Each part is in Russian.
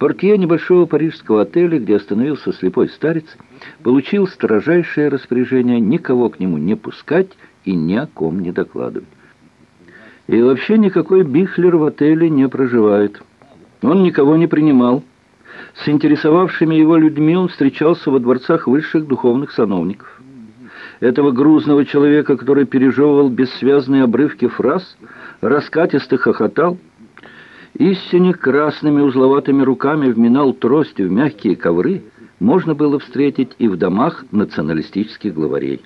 Портье небольшого парижского отеля, где остановился слепой старец, получил строжайшее распоряжение никого к нему не пускать и ни о ком не докладывать. И вообще никакой Бихлер в отеле не проживает. Он никого не принимал. С интересовавшими его людьми он встречался во дворцах высших духовных сановников. Этого грузного человека, который пережевывал бессвязные обрывки фраз, раскатисто хохотал, истине красными узловатыми руками вминал трость в мягкие ковры, можно было встретить и в домах националистических главарей.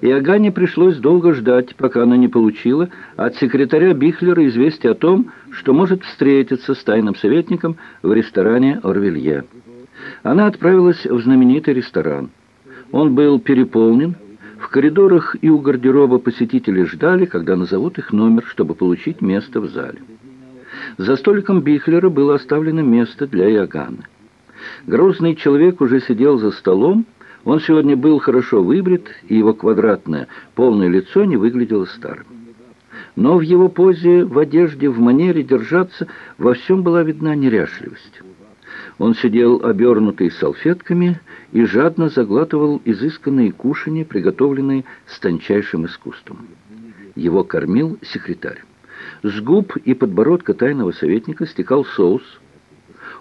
И Агане пришлось долго ждать, пока она не получила от секретаря Бихлера известие о том, что может встретиться с тайным советником в ресторане «Орвелье». Она отправилась в знаменитый ресторан. Он был переполнен, в коридорах и у гардероба посетители ждали, когда назовут их номер, чтобы получить место в зале. За столиком Бихлера было оставлено место для Иоганна. Грузный человек уже сидел за столом, он сегодня был хорошо выбрит, и его квадратное, полное лицо не выглядело старым. Но в его позе, в одежде, в манере держаться во всем была видна неряшливость. Он сидел обернутый салфетками и жадно заглатывал изысканные кушанья, приготовленные с тончайшим искусством. Его кормил секретарь. С губ и подбородка тайного советника стекал соус.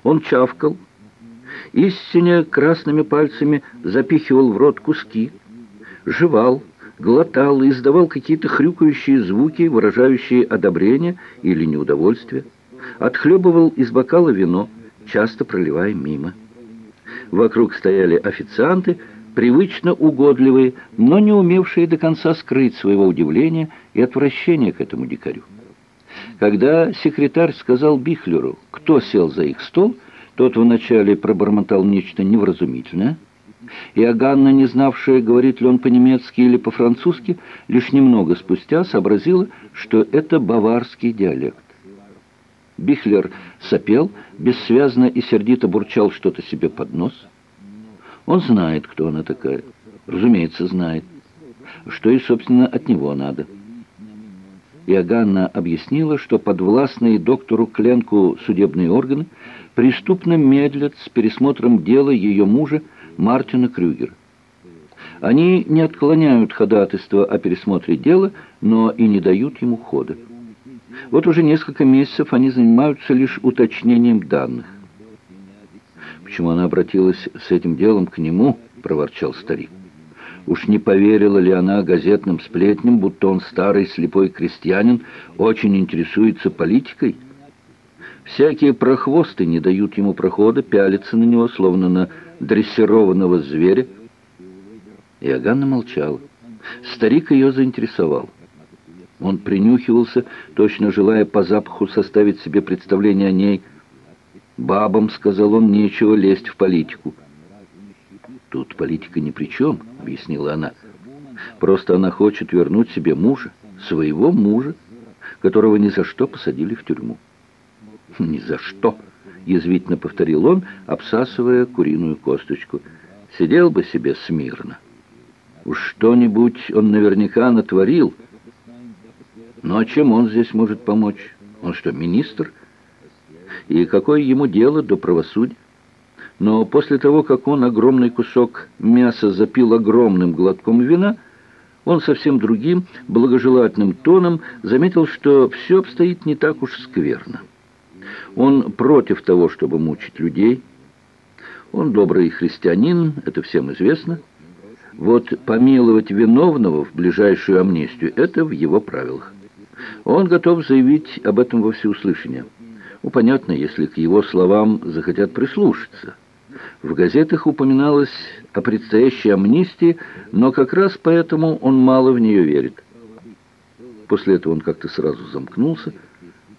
Он чавкал, истине красными пальцами запихивал в рот куски, жевал, глотал и издавал какие-то хрюкающие звуки, выражающие одобрение или неудовольствие. Отхлебывал из бокала вино, часто проливая мимо. Вокруг стояли официанты, привычно угодливые, но не умевшие до конца скрыть своего удивления и отвращения к этому дикарю. Когда секретарь сказал Бихлеру, кто сел за их стол, тот вначале пробормотал нечто невразумительное, и Аганна, не знавшая, говорит ли он по-немецки или по-французски, лишь немного спустя сообразила, что это баварский диалект. Бихлер сопел, бессвязно и сердито бурчал что-то себе под нос. Он знает, кто она такая. Разумеется, знает. Что и, собственно, от него надо. Иоганна объяснила, что подвластные доктору Кленку судебные органы преступно медлят с пересмотром дела ее мужа Мартина Крюгера. Они не отклоняют ходатайство о пересмотре дела, но и не дают ему хода. Вот уже несколько месяцев они занимаются лишь уточнением данных. «Почему она обратилась с этим делом к нему?» – проворчал старик. Уж не поверила ли она газетным сплетням, будто он старый слепой крестьянин, очень интересуется политикой? Всякие прохвосты не дают ему прохода, пялятся на него, словно на дрессированного зверя. И Аганна молчала. Старик ее заинтересовал. Он принюхивался, точно желая по запаху составить себе представление о ней. «Бабам, — сказал он, — нечего лезть в политику». «Тут политика ни при чем», — объяснила она. «Просто она хочет вернуть себе мужа, своего мужа, которого ни за что посадили в тюрьму». «Ни за что», — язвительно повторил он, обсасывая куриную косточку. «Сидел бы себе смирно. Уж что-нибудь он наверняка натворил. Ну а чем он здесь может помочь? Он что, министр? И какое ему дело до правосудия? Но после того, как он огромный кусок мяса запил огромным глотком вина, он совсем другим, благожелательным тоном заметил, что все обстоит не так уж скверно. Он против того, чтобы мучить людей. Он добрый христианин, это всем известно. Вот помиловать виновного в ближайшую амнистию – это в его правилах. Он готов заявить об этом во всеуслышание. Ну, понятно, если к его словам захотят прислушаться – в газетах упоминалось о предстоящей амнистии, но как раз поэтому он мало в нее верит. После этого он как-то сразу замкнулся.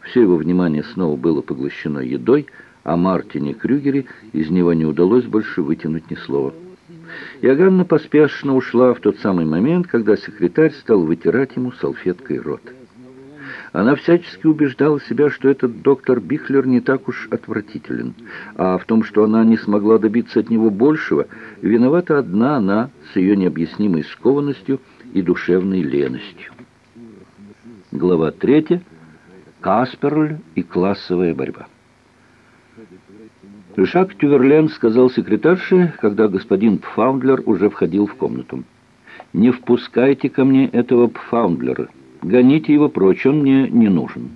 Все его внимание снова было поглощено едой, а Мартине Крюгере из него не удалось больше вытянуть ни слова. Иоганна поспешно ушла в тот самый момент, когда секретарь стал вытирать ему салфеткой рот. Она всячески убеждала себя, что этот доктор Бихлер не так уж отвратителен, а в том, что она не смогла добиться от него большего, виновата одна она с ее необъяснимой скованностью и душевной леностью. Глава третья. Касперль и классовая борьба. Жак Тюверлен сказал секретарше, когда господин Пфаундлер уже входил в комнату. «Не впускайте ко мне этого Пфаундлера. Гоните его прочь, он мне не нужен».